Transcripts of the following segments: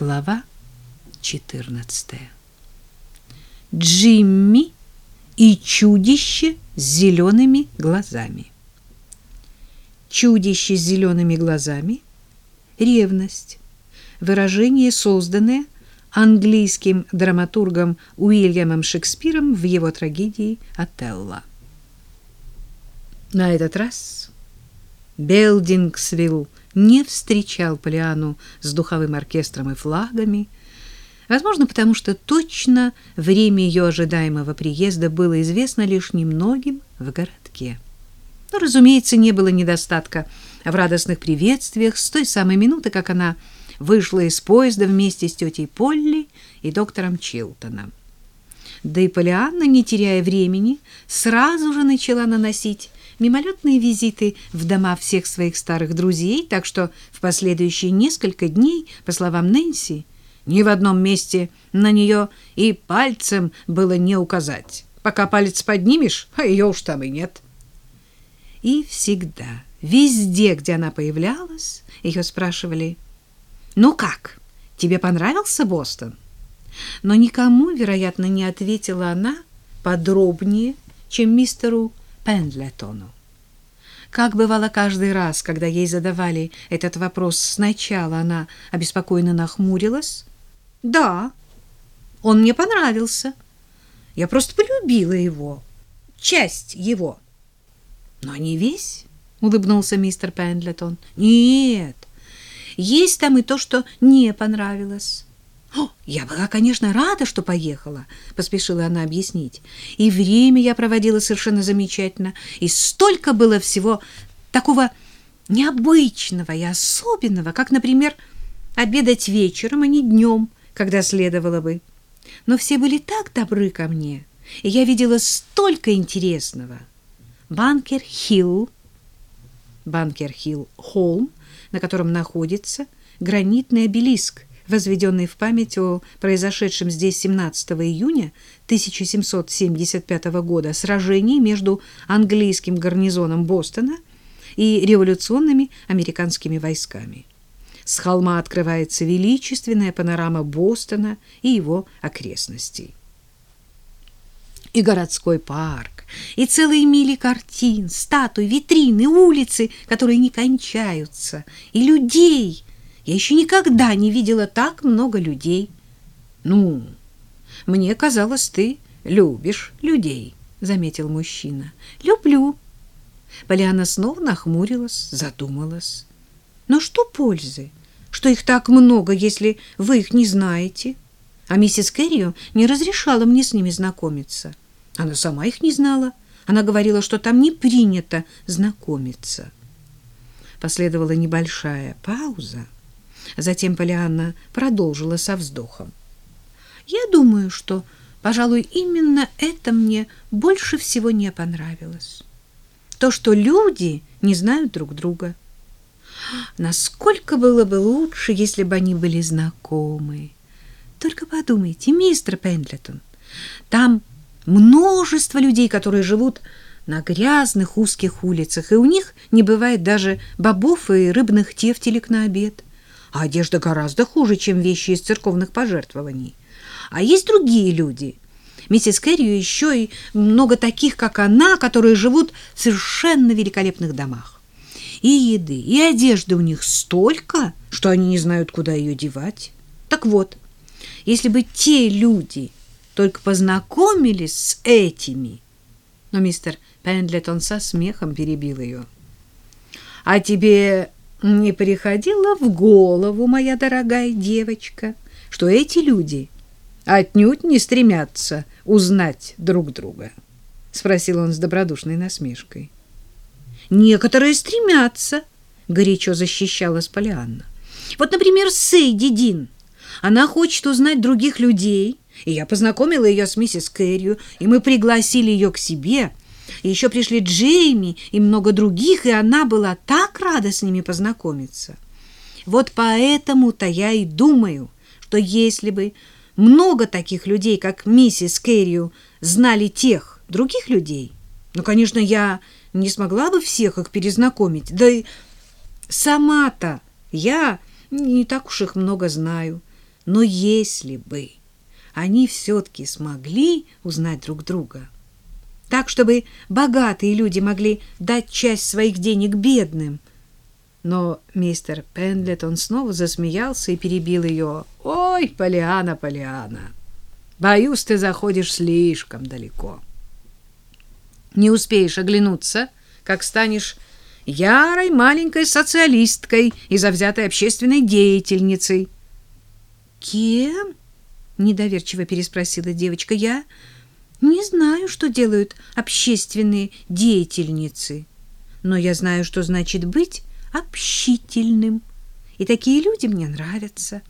Глава 14. Джимми и чудище с зелеными глазами. Чудище с зелеными глазами — ревность, выражение, созданное английским драматургом Уильямом Шекспиром в его трагедии «Отелло». На этот раз Белдингсвилл не встречал Полиану с духовым оркестром и флагами, возможно, потому что точно время ее ожидаемого приезда было известно лишь немногим в городке. Но, разумеется, не было недостатка в радостных приветствиях с той самой минуты, как она вышла из поезда вместе с тетей Полли и доктором Чилтоном. Да и Полианна, не теряя времени, сразу же начала наносить мимолетные визиты в дома всех своих старых друзей, так что в последующие несколько дней, по словам Нэнси, ни в одном месте на нее и пальцем было не указать. Пока палец поднимешь, а ее уж там и нет. И всегда, везде, где она появлялась, ее спрашивали, «Ну как, тебе понравился Бостон?» Но никому, вероятно, не ответила она подробнее, чем мистеру Пендлетону. Как бывало каждый раз, когда ей задавали этот вопрос сначала, она обеспокоенно нахмурилась. «Да, он мне понравился. Я просто полюбила его, часть его». «Но не весь?» — улыбнулся мистер Пендлетон. «Нет, есть там и то, что не понравилось». Я была, конечно, рада, что поехала, поспешила она объяснить. И время я проводила совершенно замечательно, и столько было всего такого необычного и особенного, как, например, обедать вечером, а не днем, когда следовало бы. Но все были так добры ко мне, и я видела столько интересного. Банкер Хилл, Банкер Хилл Холм, на котором находится гранитный обелиск возведенный в память о произошедшем здесь 17 июня 1775 года сражении между английским гарнизоном Бостона и революционными американскими войсками. С холма открывается величественная панорама Бостона и его окрестностей. И городской парк, и целые мили картин, статуй, витрины, улицы, которые не кончаются, и людей — я еще никогда не видела так много людей. Ну, мне казалось, ты любишь людей, заметил мужчина. Люблю. Поляна снова нахмурилась, задумалась. Но что пользы, что их так много, если вы их не знаете? А миссис Кэррио не разрешала мне с ними знакомиться. Она сама их не знала. Она говорила, что там не принято знакомиться. Последовала небольшая пауза. Затем Полианна продолжила со вздохом. Я думаю, что, пожалуй, именно это мне больше всего не понравилось. То, что люди не знают друг друга. Насколько было бы лучше, если бы они были знакомы. Только подумайте, мистер Пендлетон, там множество людей, которые живут на грязных узких улицах, и у них не бывает даже бобов и рыбных тефтелек на обед а одежда гораздо хуже, чем вещи из церковных пожертвований. А есть другие люди. Миссис Кэррио еще и много таких, как она, которые живут в совершенно великолепных домах. И еды, и одежды у них столько, что они не знают, куда ее девать. Так вот, если бы те люди только познакомились с этими... Но мистер Пендлетон со смехом перебил ее. — А тебе не приходило в голову, моя дорогая девочка, что эти люди отнюдь не стремятся узнать друг друга? — спросил он с добродушной насмешкой. — Некоторые стремятся, — горячо защищалась Полианна. — Вот, например, Сейди Дин. Она хочет узнать других людей, и я познакомила ее с миссис Кэррию, и мы пригласили ее к себе — и еще пришли Джейми и много других, и она была так рада с ними познакомиться. Вот поэтому-то я и думаю, что если бы много таких людей, как миссис Кэррио, знали тех других людей, ну, конечно, я не смогла бы всех их перезнакомить, да и сама-то я не так уж их много знаю. Но если бы они все-таки смогли узнать друг друга, так, чтобы богатые люди могли дать часть своих денег бедным. Но мистер Пендлетон снова засмеялся и перебил ее. «Ой, Полиана, Полиана, боюсь, ты заходишь слишком далеко. Не успеешь оглянуться, как станешь ярой маленькой социалисткой и завзятой общественной деятельницей». «Кем?» — недоверчиво переспросила девочка. «Я...» Не знаю, что делают общественные деятельницы, но я знаю, что значит быть общительным. И такие люди мне нравятся.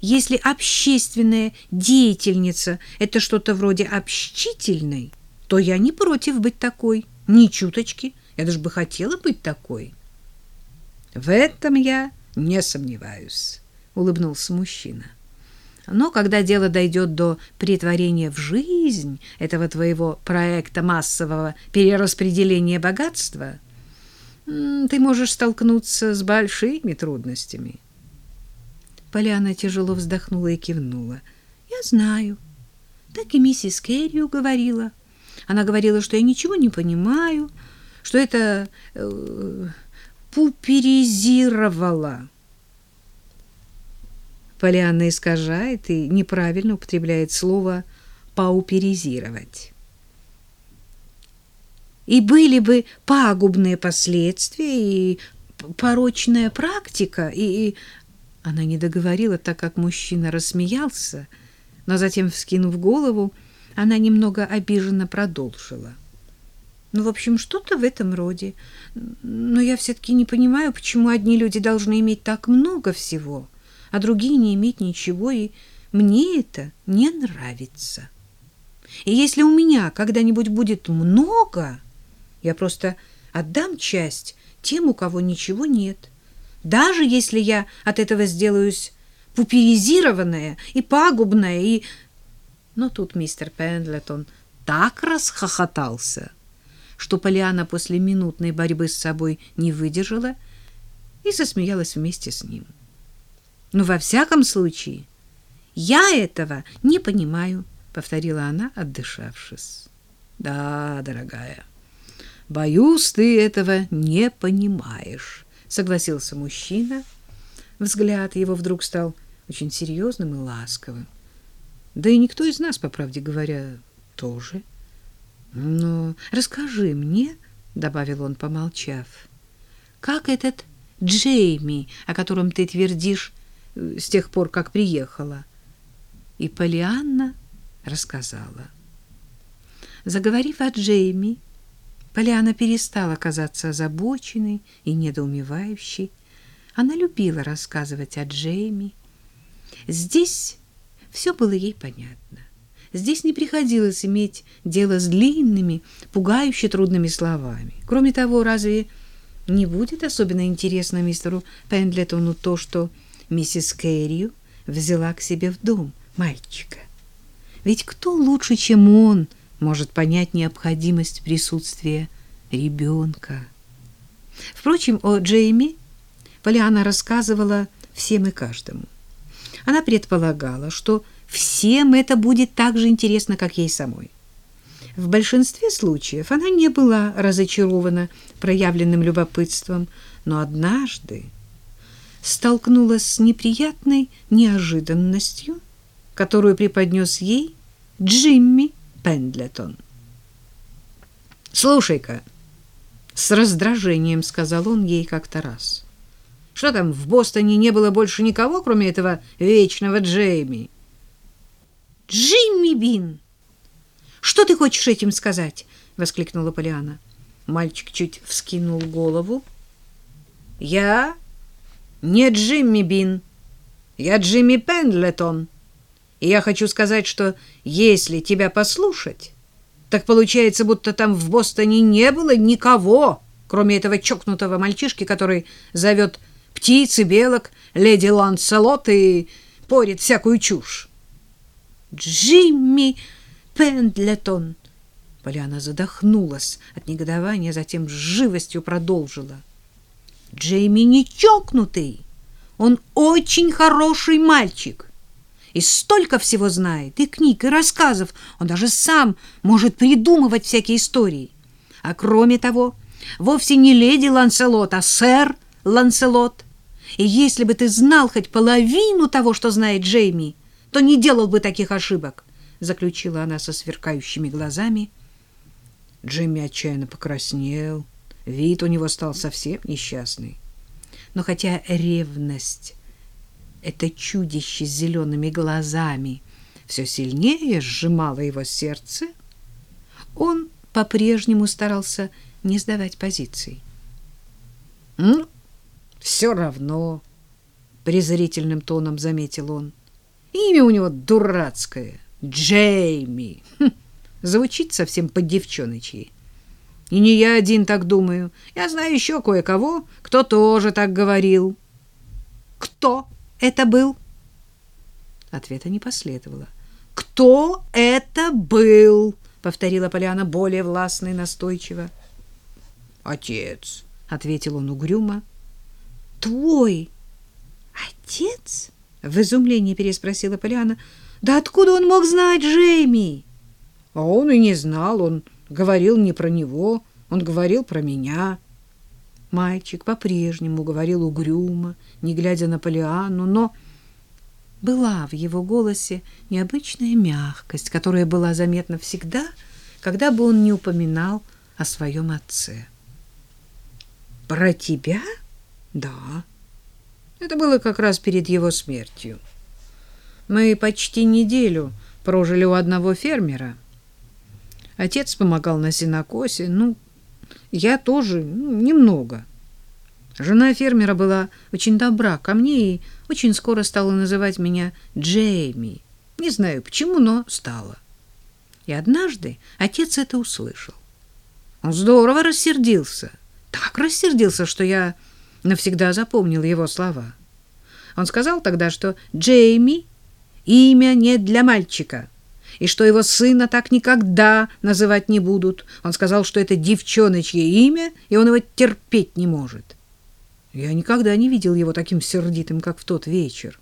Если общественная деятельница — это что-то вроде общительной, то я не против быть такой, ни чуточки. Я даже бы хотела быть такой. — В этом я не сомневаюсь, — улыбнулся мужчина. — но когда дело дойдет до претворения в жизнь этого твоего проекта массового перераспределения богатства, ты можешь столкнуться с большими трудностями. Поляна тяжело вздохнула и кивнула. Я знаю. Так и миссис Керрию говорила. Она говорила, что я ничего не понимаю, что это э, пуперизировало. Полианна искажает и неправильно употребляет слово «пауперизировать». И были бы пагубные последствия и порочная практика, и... Она не договорила, так как мужчина рассмеялся, но затем, вскинув голову, она немного обиженно продолжила. Ну, в общем, что-то в этом роде. Но я все-таки не понимаю, почему одни люди должны иметь так много всего — а другие не иметь ничего, и мне это не нравится. И если у меня когда-нибудь будет много, я просто отдам часть тем, у кого ничего нет. Даже если я от этого сделаюсь пуперизированная и пагубная, и... Но тут мистер Пендлетон так расхохотался, что Полиана после минутной борьбы с собой не выдержала и засмеялась вместе с ним. Но во всяком случае, я этого не понимаю, повторила она, отдышавшись. Да, дорогая. Боюсь, ты этого не понимаешь, согласился мужчина. Взгляд его вдруг стал очень серьезным и ласковым. Да и никто из нас, по правде говоря, тоже. Но расскажи мне, добавил он, помолчав, как этот Джейми, о котором ты твердишь, с тех пор, как приехала. И Полианна рассказала. Заговорив о Джейми, Полианна перестала казаться озабоченной и недоумевающей. Она любила рассказывать о Джейми. Здесь все было ей понятно. Здесь не приходилось иметь дело с длинными, пугающе трудными словами. Кроме того, разве не будет особенно интересно мистеру Пендлетону то, что миссис Кэррию взяла к себе в дом мальчика. Ведь кто лучше, чем он, может понять необходимость присутствия ребенка? Впрочем, о Джейми Полиана рассказывала всем и каждому. Она предполагала, что всем это будет так же интересно, как ей самой. В большинстве случаев она не была разочарована проявленным любопытством, но однажды столкнулась с неприятной неожиданностью, которую преподнес ей Джимми Пендлетон. «Слушай-ка», — с раздражением сказал он ей как-то раз, «что там, в Бостоне не было больше никого, кроме этого вечного Джейми?» «Джимми Бин! Что ты хочешь этим сказать?» — воскликнула Полиана. Мальчик чуть вскинул голову. «Я не Джимми Бин. Я Джимми Пендлетон. И я хочу сказать, что если тебя послушать, так получается, будто там в Бостоне не было никого, кроме этого чокнутого мальчишки, который зовет птиц и белок, леди Ланселот и порит всякую чушь. Джимми Пендлетон. Поляна задохнулась от негодования, затем с живостью продолжила. — Джейми не чокнутый. Он очень хороший мальчик. и столько всего знает, и книг, и рассказов. Он даже сам может придумывать всякие истории. А кроме того, вовсе не леди Ланселот, а сэр Ланселот. И если бы ты знал хоть половину того, что знает Джейми, то не делал бы таких ошибок, — заключила она со сверкающими глазами. Джейми отчаянно покраснел. Вид у него стал совсем несчастный. Но хотя ревность это чудище с зелеными глазами все сильнее сжимало его сердце, он по-прежнему старался не сдавать позиций. «Ну, все равно», — презрительным тоном заметил он, — «имя у него дурацкое, Джейми. Хм, звучит совсем по-девчоночьи. И не я один так думаю. Я знаю еще кое-кого, кто тоже так говорил». «Кто?» это был? Ответа не последовало. Кто это был? повторила Поляна более властно и настойчиво. Отец, ответил он угрюмо. Твой отец? В изумлении переспросила Поляна. Да откуда он мог знать Джейми? А он и не знал, он говорил не про него, он говорил про меня. Мальчик по-прежнему говорил угрюмо, не глядя на Полианну, но была в его голосе необычная мягкость, которая была заметна всегда, когда бы он не упоминал о своем отце. «Про тебя?» «Да. Это было как раз перед его смертью. Мы почти неделю прожили у одного фермера. Отец помогал на сенокосе, ну, я тоже ну, немного. Жена фермера была очень добра ко мне и очень скоро стала называть меня Джейми. Не знаю почему, но стала. И однажды отец это услышал. Он здорово рассердился. Так рассердился, что я навсегда запомнил его слова. Он сказал тогда, что Джейми — имя не для мальчика — и что его сына так никогда называть не будут. Он сказал, что это девчоночье имя, и он его терпеть не может. Я никогда не видел его таким сердитым, как в тот вечер.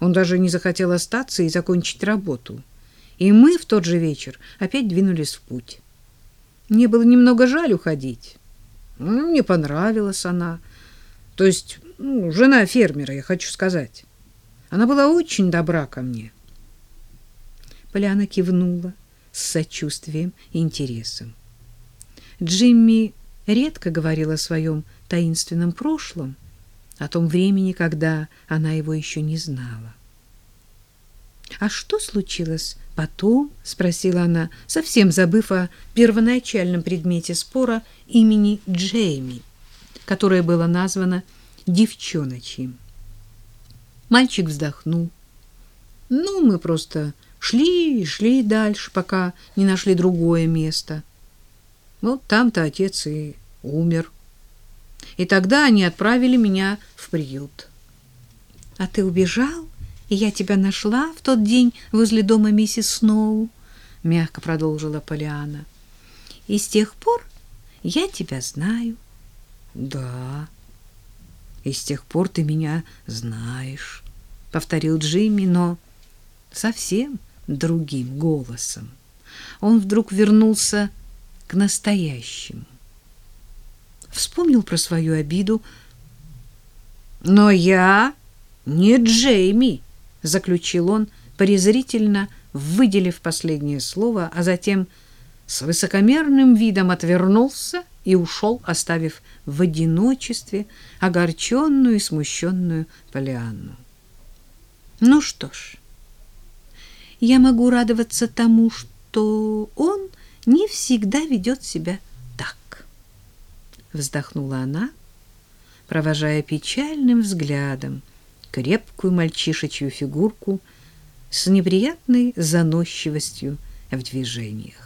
Он даже не захотел остаться и закончить работу. И мы в тот же вечер опять двинулись в путь. Мне было немного жаль уходить. Ну, мне понравилась она. То есть, ну, жена фермера, я хочу сказать. Она была очень добра ко мне. Поляна кивнула с сочувствием и интересом. Джимми редко говорил о своем таинственном прошлом, о том времени, когда она его еще не знала. «А что случилось потом?» — спросила она, совсем забыв о первоначальном предмете спора имени Джейми, которое было названо девчоночьим. Мальчик вздохнул. «Ну, мы просто Шли и шли дальше, пока не нашли другое место. Вот там-то отец и умер. И тогда они отправили меня в приют. — А ты убежал, и я тебя нашла в тот день возле дома миссис Сноу? — мягко продолжила Полиана. — И с тех пор я тебя знаю. — Да, и с тех пор ты меня знаешь, — повторил Джимми, но совсем другим голосом. Он вдруг вернулся к настоящему. Вспомнил про свою обиду. «Но я не Джейми», — заключил он, презрительно выделив последнее слово, а затем с высокомерным видом отвернулся и ушел, оставив в одиночестве огорченную и смущенную Полианну. Ну что ж, я могу радоваться тому, что он не всегда ведет себя так. Вздохнула она, провожая печальным взглядом крепкую мальчишечью фигурку с неприятной заносчивостью в движениях.